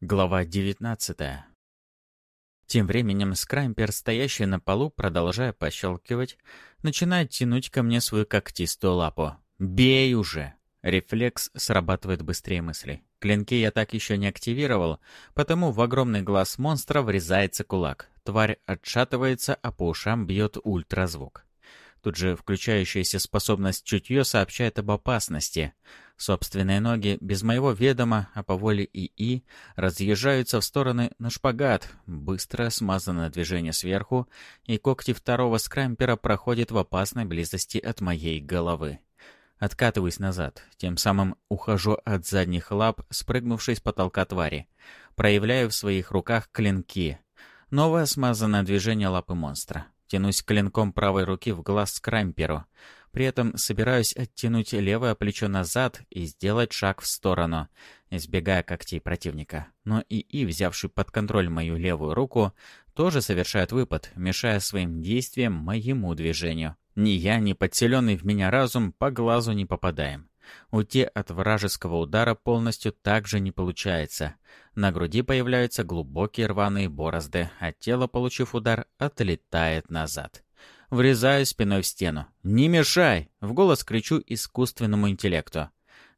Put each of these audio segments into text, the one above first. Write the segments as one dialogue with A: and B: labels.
A: Глава 19 Тем временем Скрампер, стоящий на полу, продолжая пощелкивать, начинает тянуть ко мне свою когтистую лапу. «Бей уже!» Рефлекс срабатывает быстрее мыслей. Клинки я так еще не активировал, потому в огромный глаз монстра врезается кулак. Тварь отшатывается, а по ушам бьет ультразвук. Тут же включающаяся способность чутье сообщает об опасности. Собственные ноги, без моего ведома, а по воле ИИ, разъезжаются в стороны на шпагат. Быстро смазанное движение сверху, и когти второго скрампера проходят в опасной близости от моей головы. Откатываюсь назад, тем самым ухожу от задних лап, спрыгнувшей с потолка твари. Проявляю в своих руках клинки. Новое смазанное движение лапы монстра. Тянусь клинком правой руки в глаз скрамперу. При этом собираюсь оттянуть левое плечо назад и сделать шаг в сторону, избегая когтей противника. Но ИИ, взявший под контроль мою левую руку, тоже совершает выпад, мешая своим действиям моему движению. Ни я, ни подселенный в меня разум по глазу не попадаем. Уйти от вражеского удара полностью также не получается. На груди появляются глубокие рваные борозды, а тело, получив удар, отлетает назад. Врезаю спиной в стену. «Не мешай!» — в голос кричу искусственному интеллекту.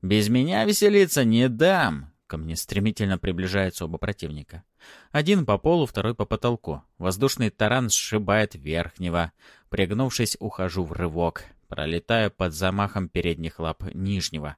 A: «Без меня веселиться не дам!» Ко мне стремительно приближаются оба противника. Один по полу, второй по потолку. Воздушный таран сшибает верхнего. Пригнувшись, ухожу в рывок пролетая под замахом передних лап нижнего,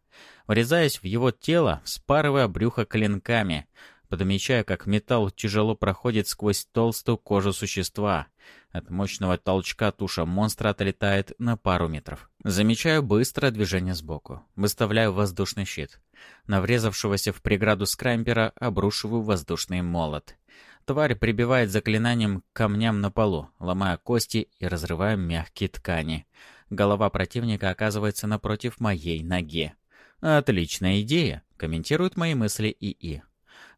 A: врезаясь в его тело, вспарывая брюхо клинками, подмечая, как металл тяжело проходит сквозь толстую кожу существа. От мощного толчка туша монстра отлетает на пару метров. Замечаю быстрое движение сбоку. Выставляю воздушный щит. На врезавшегося в преграду скрампера обрушиваю воздушный молот. Тварь прибивает заклинанием к камням на полу, ломая кости и разрывая мягкие ткани. Голова противника оказывается напротив моей ноги. «Отличная идея», — комментируют мои мысли ИИ.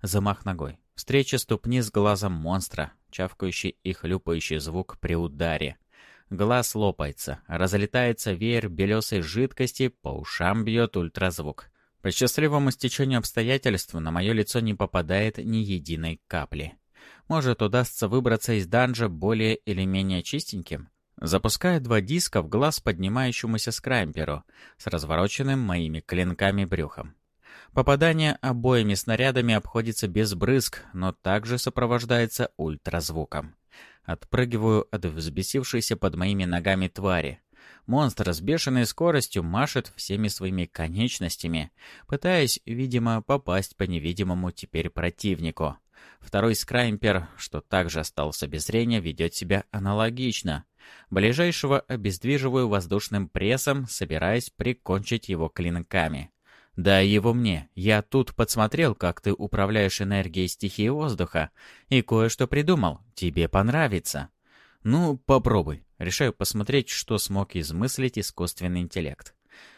A: Замах ногой. Встреча ступни с глазом монстра, чавкающий и хлюпающий звук при ударе. Глаз лопается, разлетается веер белесой жидкости, по ушам бьет ультразвук. По счастливому стечению обстоятельств на мое лицо не попадает ни единой капли. Может, удастся выбраться из данжа более или менее чистеньким? Запускаю два диска в глаз поднимающемуся скрамперу с развороченным моими клинками брюхом. Попадание обоими снарядами обходится без брызг, но также сопровождается ультразвуком. Отпрыгиваю от взбесившейся под моими ногами твари. Монстр с бешеной скоростью машет всеми своими конечностями, пытаясь, видимо, попасть по невидимому теперь противнику. Второй скраймпер, что также остался без зрения, ведет себя аналогично. Ближайшего обездвиживаю воздушным прессом, собираясь прикончить его клинками. «Дай его мне. Я тут подсмотрел, как ты управляешь энергией стихии воздуха, и кое-что придумал. Тебе понравится». «Ну, попробуй». Решаю посмотреть, что смог измыслить искусственный интеллект.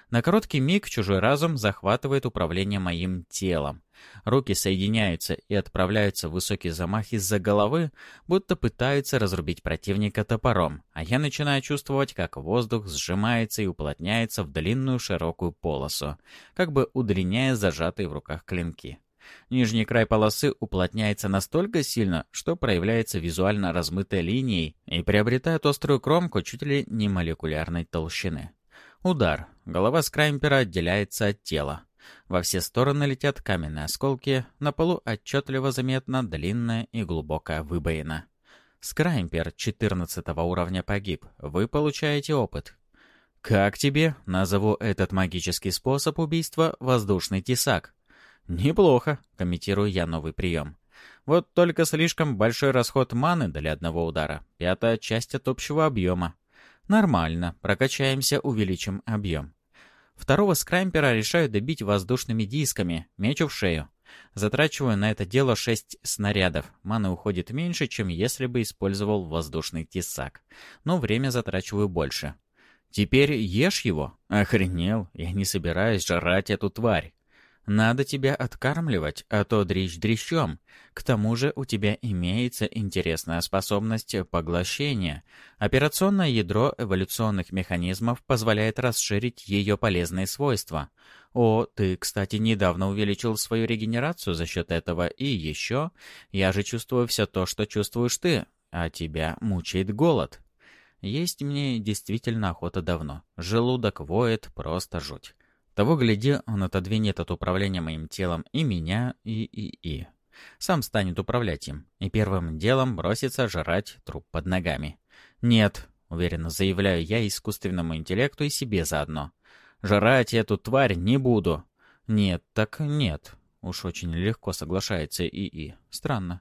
A: На короткий миг чужой разум захватывает управление моим телом. Руки соединяются и отправляются в высокий замах из-за головы, будто пытаются разрубить противника топором, а я начинаю чувствовать, как воздух сжимается и уплотняется в длинную широкую полосу, как бы удлиняя зажатые в руках клинки. Нижний край полосы уплотняется настолько сильно, что проявляется визуально размытой линией и приобретает острую кромку чуть ли не молекулярной толщины. Удар. Голова скраймпера отделяется от тела. Во все стороны летят каменные осколки, на полу отчетливо заметна длинная и глубокая выбоина. Скраймпер 14 уровня погиб. Вы получаете опыт. Как тебе? Назову этот магический способ убийства воздушный тесак. Неплохо, комментирую я новый прием. Вот только слишком большой расход маны для одного удара. Пятая часть от общего объема. Нормально, прокачаемся, увеличим объем. Второго скрампера решаю добить воздушными дисками, мечу в шею. Затрачиваю на это дело шесть снарядов. Маны уходит меньше, чем если бы использовал воздушный тесак. Но время затрачиваю больше. Теперь ешь его? Охренел, я не собираюсь жрать эту тварь. Надо тебя откармливать, а то дрищ дрищом. К тому же у тебя имеется интересная способность поглощения. Операционное ядро эволюционных механизмов позволяет расширить ее полезные свойства. О, ты, кстати, недавно увеличил свою регенерацию за счет этого, и еще, я же чувствую все то, что чувствуешь ты, а тебя мучает голод. Есть мне действительно охота давно. Желудок воет, просто жуть. Того гляди, он отодвинет от управления моим телом и меня, и и и. Сам станет управлять им, и первым делом бросится жрать труп под ногами. «Нет», — уверенно заявляю я искусственному интеллекту и себе заодно. «Жрать эту тварь не буду». «Нет, так нет». Уж очень легко соглашается ИИ. Странно.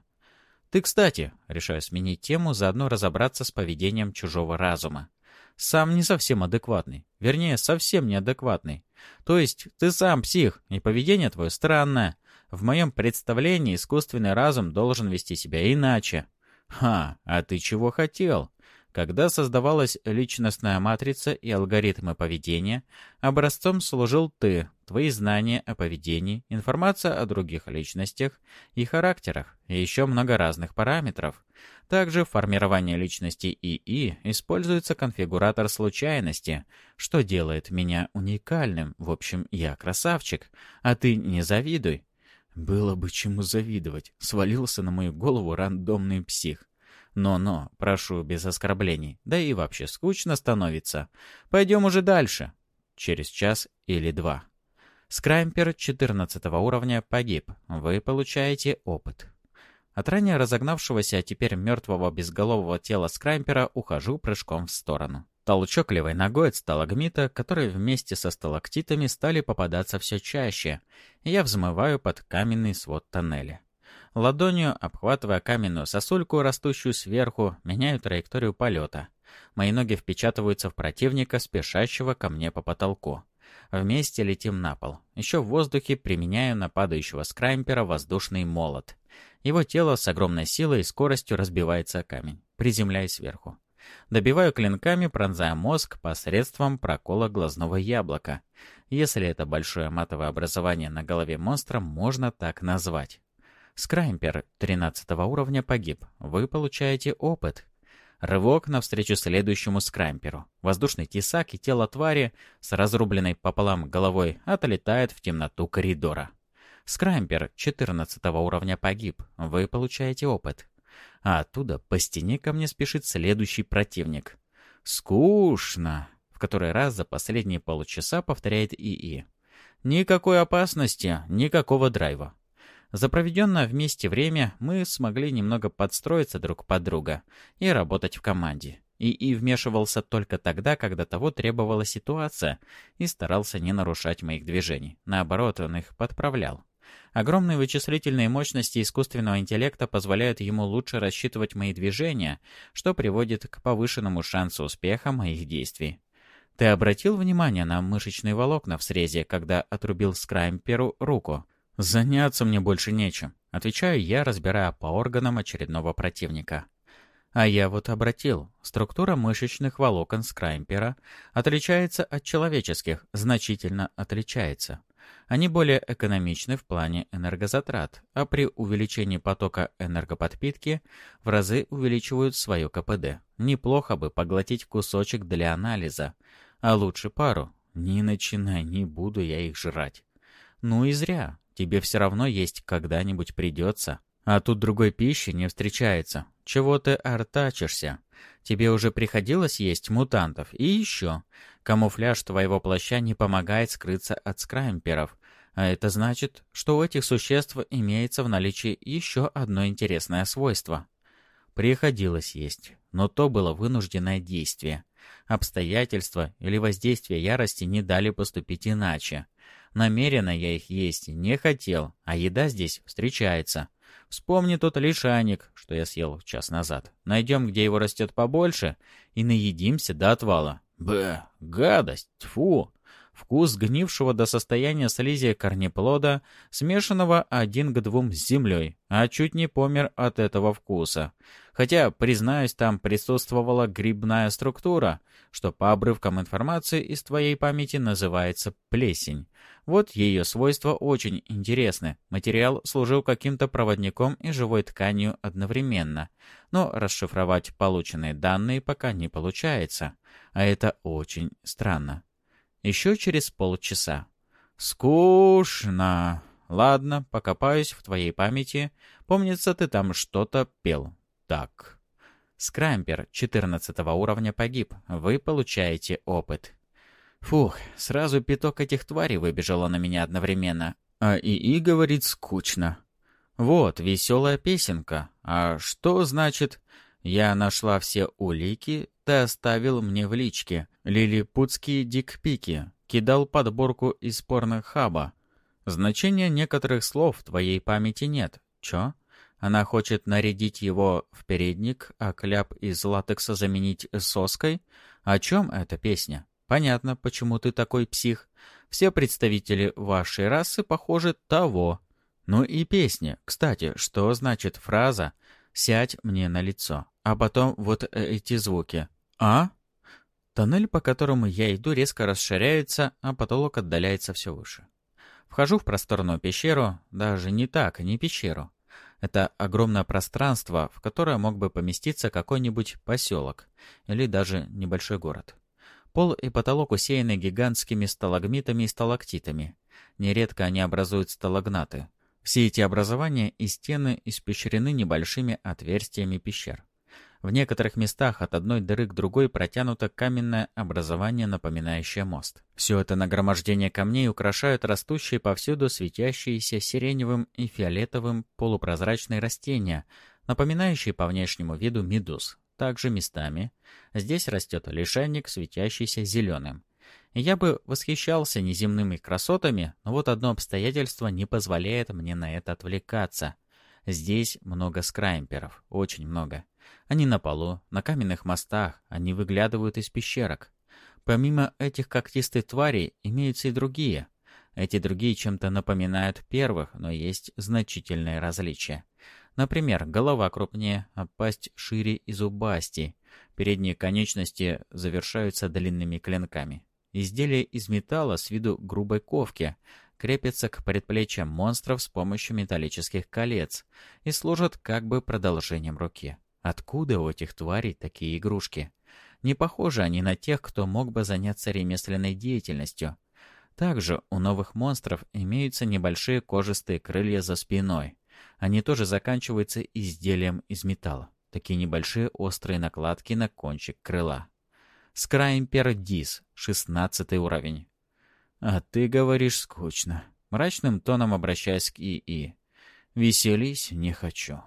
A: «Ты, кстати», — решаю сменить тему, заодно разобраться с поведением чужого разума. «Сам не совсем адекватный. Вернее, совсем неадекватный. То есть ты сам псих, и поведение твое странное. В моем представлении искусственный разум должен вести себя иначе. Ха, а ты чего хотел? Когда создавалась личностная матрица и алгоритмы поведения, образцом служил ты, твои знания о поведении, информация о других личностях и характерах, и еще много разных параметров. Также в формировании личности ИИ используется конфигуратор случайности, что делает меня уникальным. В общем, я красавчик, а ты не завидуй. Было бы чему завидовать. Свалился на мою голову рандомный псих. Но-но, прошу без оскорблений. Да и вообще скучно становится. Пойдем уже дальше. Через час или два. Скраймпер 14 уровня погиб. Вы получаете опыт. От ранее разогнавшегося, а теперь мертвого безголового тела Скраймпера ухожу прыжком в сторону. Толчок левой ногой от сталагмита, которые вместе со сталактитами стали попадаться все чаще, я взмываю под каменный свод тоннеля. Ладонью, обхватывая каменную сосульку, растущую сверху, меняю траекторию полета. Мои ноги впечатываются в противника, спешащего ко мне по потолку. Вместе летим на пол. Еще в воздухе применяю на падающего скраймпера воздушный молот. Его тело с огромной силой и скоростью разбивается о камень. Приземляюсь сверху. Добиваю клинками, пронзая мозг посредством прокола глазного яблока. Если это большое матовое образование на голове монстра, можно так назвать. Скраймпер 13 уровня погиб. Вы получаете опыт. Рывок навстречу следующему скрамперу. Воздушный тесак и тело твари с разрубленной пополам головой отлетает в темноту коридора. Скрампер 14 уровня погиб. Вы получаете опыт. А оттуда по стене ко мне спешит следующий противник. «Скучно!» — в который раз за последние полчаса повторяет ИИ. «Никакой опасности, никакого драйва. За проведенное вместе время мы смогли немного подстроиться друг под друга и работать в команде. И И вмешивался только тогда, когда того требовала ситуация, и старался не нарушать моих движений. Наоборот, он их подправлял. Огромные вычислительные мощности искусственного интеллекта позволяют ему лучше рассчитывать мои движения, что приводит к повышенному шансу успеха моих действий. Ты обратил внимание на мышечные волокна в срезе, когда отрубил Скраймперу руку? «Заняться мне больше нечем», — отвечаю я, разбирая по органам очередного противника. А я вот обратил, структура мышечных волокон скраймпера отличается от человеческих, значительно отличается. Они более экономичны в плане энергозатрат, а при увеличении потока энергоподпитки в разы увеличивают свое КПД. Неплохо бы поглотить кусочек для анализа, а лучше пару. Не начинай, не буду я их жрать. Ну и зря. Тебе все равно есть когда-нибудь придется. А тут другой пищи не встречается. Чего ты артачишься? Тебе уже приходилось есть мутантов. И еще. Камуфляж твоего плаща не помогает скрыться от скраймперов. А это значит, что у этих существ имеется в наличии еще одно интересное свойство. Приходилось есть, но то было вынужденное действие. Обстоятельства или воздействие ярости не дали поступить иначе. Намеренно я их есть не хотел, а еда здесь встречается. Вспомни тот лишайник, что я съел час назад. Найдем, где его растет побольше, и наедимся до отвала. Б, гадость, тьфу. Вкус гнившего до состояния слизи корнеплода, смешанного один к двум с землей, а чуть не помер от этого вкуса. Хотя, признаюсь, там присутствовала грибная структура, что по обрывкам информации из твоей памяти называется плесень. Вот ее свойства очень интересны. Материал служил каким-то проводником и живой тканью одновременно. Но расшифровать полученные данные пока не получается. А это очень странно. Еще через полчаса. «Скучно. Ладно, покопаюсь в твоей памяти. Помнится, ты там что-то пел. Так. Скрампер 14 уровня погиб. Вы получаете опыт. Фух, сразу пяток этих тварей выбежало на меня одновременно. А ИИ говорит скучно. Вот, веселая песенка. А что значит «Я нашла все улики, ты оставил мне в личке. Лилипутские дикпики. Кидал подборку из порнохаба. Значения некоторых слов в твоей памяти нет. Чё? Она хочет нарядить его в передник, а кляп из латекса заменить соской? О чем эта песня? Понятно, почему ты такой псих. Все представители вашей расы, похожи того. Ну и песня. Кстати, что значит фраза «сядь мне на лицо», а потом вот э, эти звуки «а»? Тоннель, по которому я иду, резко расширяется, а потолок отдаляется все выше. Вхожу в просторную пещеру, даже не так, не пещеру. Это огромное пространство, в которое мог бы поместиться какой-нибудь поселок или даже небольшой город. Пол и потолок усеяны гигантскими сталагмитами и сталактитами. Нередко они образуют сталагнаты. Все эти образования и стены испещрены небольшими отверстиями пещер. В некоторых местах от одной дыры к другой протянуто каменное образование, напоминающее мост. Все это нагромождение камней украшают растущие повсюду светящиеся сиреневым и фиолетовым полупрозрачные растения, напоминающие по внешнему виду медуз. Также местами здесь растет лишайник, светящийся зеленым. Я бы восхищался неземными красотами, но вот одно обстоятельство не позволяет мне на это отвлекаться. Здесь много скраймперов, очень много. Они на полу, на каменных мостах, они выглядывают из пещерок. Помимо этих когтистых тварей имеются и другие. Эти другие чем-то напоминают первых, но есть значительные различия. Например, голова крупнее, а пасть шире и зубастей. Передние конечности завершаются длинными клинками. Изделия из металла с виду грубой ковки крепятся к предплечьям монстров с помощью металлических колец и служат как бы продолжением руки. Откуда у этих тварей такие игрушки? Не похожи они на тех, кто мог бы заняться ремесленной деятельностью. Также у новых монстров имеются небольшие кожистые крылья за спиной. Они тоже заканчиваются изделием из металла. Такие небольшие острые накладки на кончик крыла. Скраймпер Дис, 16 уровень. «А ты говоришь скучно». Мрачным тоном обращаясь к ИИ. «Веселись не хочу».